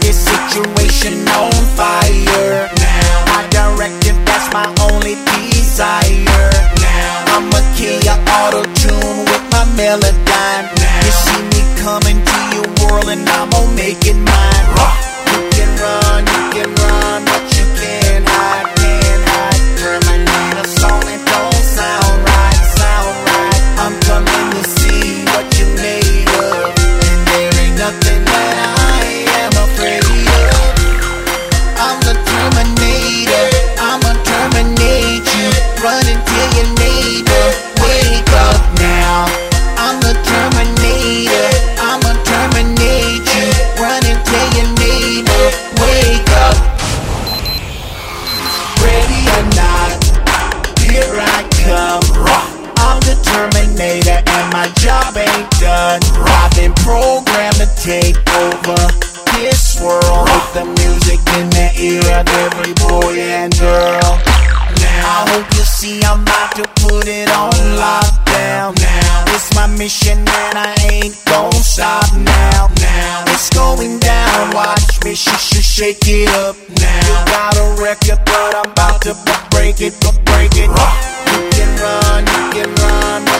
this situation on fire. Now, my directive, that's my only desire. Now, I'ma kill your auto tune with my melodyne. You see me coming to your world and I'm gonna make it mine. You can run, you can run, but you can't hide, can't hide. A song that don't sound right, sound right. I'm coming to see what you made of, and there ain't nothing or not, here I come. I'm the Terminator and my job ain't done. I've been programmed to take over this world with the music in the ear of every boy and girl. Now I hope you see I'm about to put it on lockdown mission and I ain't gon' stop now. Now it's going down. Watch me sh- sh- shake it up now. You got a record, but I'm about to break it, break it. Rock. You can run, you can run.